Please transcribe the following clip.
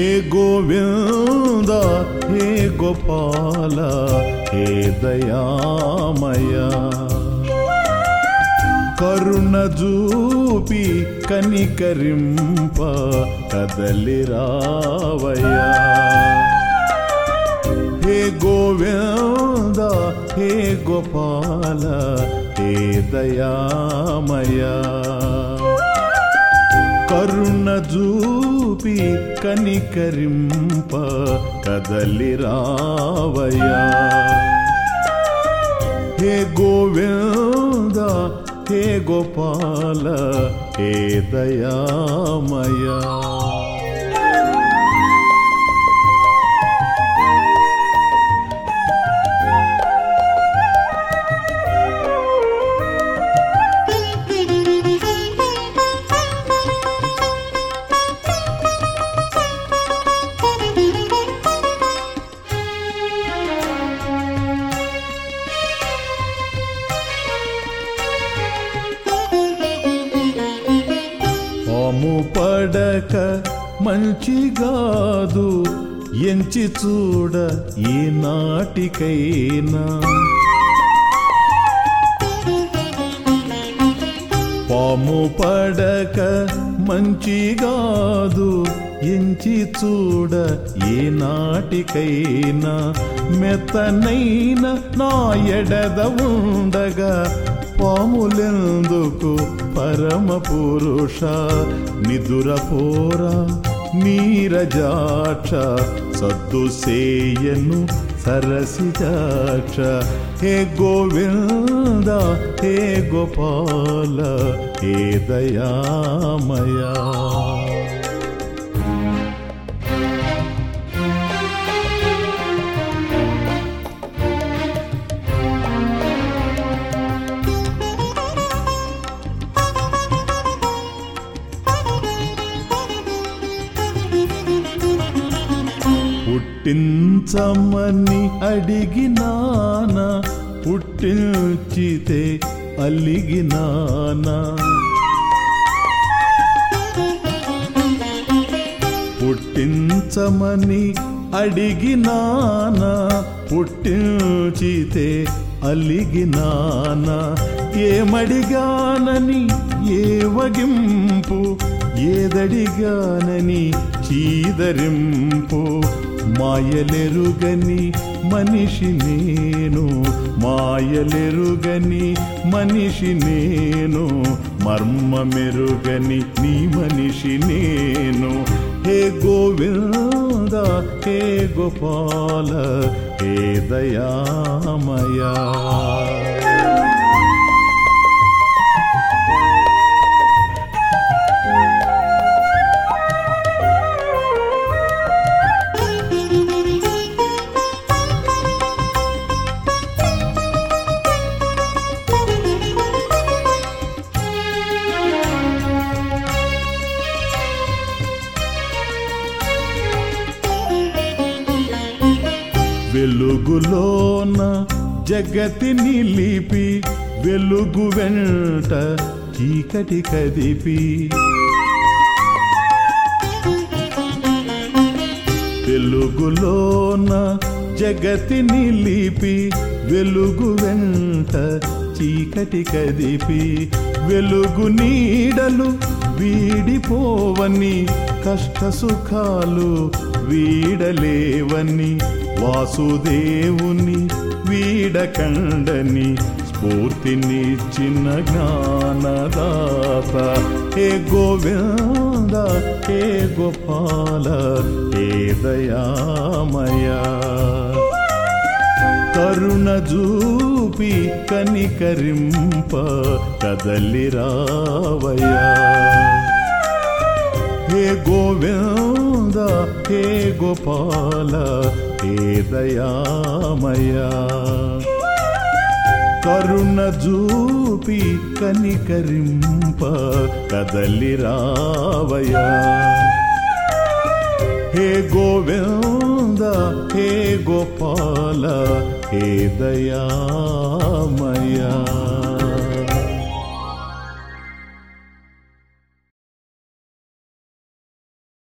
హే గోవింద హే గోపాల హే దయామయ. కరుణ జూపి కనికరింప కదలి రావయ హే గోవింద హే గోపాల హే దయామయ. కరుణ చూపి కనికరింప కదలి రావయ్యా. హే గోవింద హే గోపాల హే దయామయా పాము పడక మంచిగాదు ఎంచి చూడ ఈ నాటికైనా. పాము పడక మంచిగాదు ఎంచి చూడ ఏ నాటికైనా మెత్తనైన నా ఎడద ఉండగా పాములెందుకు పరమ పురుష నిదుర పోరా నీరజాక్ష సద్దు सरसिजाक्ष हे गोविन्द हे गोपाल हे दयामया। పుట్టించమని అడిగినాన పుట్టించితే అలిగినానా? పుట్టించమని అడిగినాన పుట్టించితే అలిగినాన? ఏమడిగానని ఏ వగింపు ఏదడిగానని చీదరింపు? మాయలెరుగని మనిషి నేను మాయలెరుగని మనిషి నేను మర్మమెరుగని నీ మనిషి నేను. హే గోవింద హే గోపాల హే దయామయా. వెలుగులోన జగతి నిలిపి వెలుగు వెంట చీకటి కదిపి. వెలుగులోన జగతి నిలిపి వెలుగు వెంట చీకటి కదిపి. వెలుగు నీడలు వీడిపోవని కష్ట సుఖాలు వీడలేవని వాసుదేవుని వీడకండని స్ఫూర్తినిచ్చిన జ్ఞానదాత. ఏ గోవింద ఏ గోపాల ఏ దయామయా. కరుణ జూపి కనికరింప కదలి రావయ్యా. హే గోవింద హే గోపాల హే దయామయా. కరుణ జూపి కనికరింప కదలి రావయ్యా హే గోవింద హే గోపాల హే దయామయా.